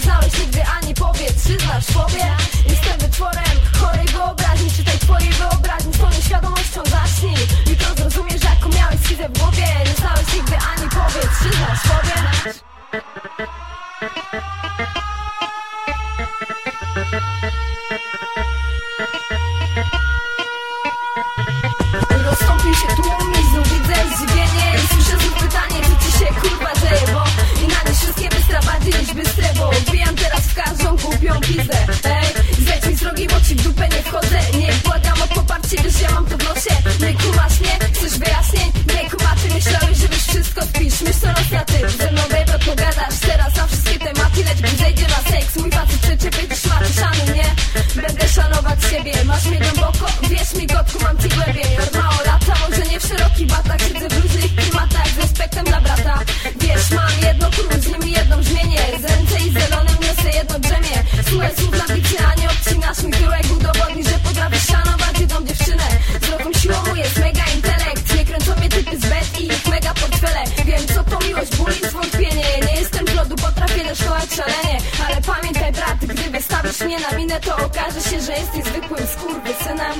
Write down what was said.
zależałeś nigdy ani powiedz Przyznasz sobie, jestem wytworem chorej wyobraźni Czytaj twojej wyobraźni, swoją świadomością zacznij. Jutro zrozumiesz jaką miałeś schizę w głowie. Nie znałeś nigdy ani powiedz Przyznasz sobie? możliwe Ej, zejdź mi z drogi, bo ci w dupę nie wchodzę. Nie błagam o poparcie, wiesz, ja mam to w nosie Nie kumasz mnie? Chcesz wyjaśnień? Nie kumacie, myślałeś, że wiesz wszystko spisz Myśl coraz na ty, ze mną bebo pogadasz. Teraz na wszystkie tematy, lecz gdy zejdzie na seks. Mój facet przecie być szmaty, szanuj mnie. Będę szanować siebie, masz mnie głęboko? Wierz mi, gotku, mam cię Słuchaj słów na bicie, a nie obcinasz. Mi Udowodni, że potrafisz szanować jedną dziewczynę. Zwrotą siłą mu jest mega intelekt. Nie kręcą mnie typy z bet i ich mega portfele. Wiem co to miłość, ból i zwątpienie. Nie jestem z lodu, potrafię deszkować szalenie. Ale pamiętaj brat, gdy wystawisz mnie na minę To okaże się, że jesteś zwykłym skurwysynem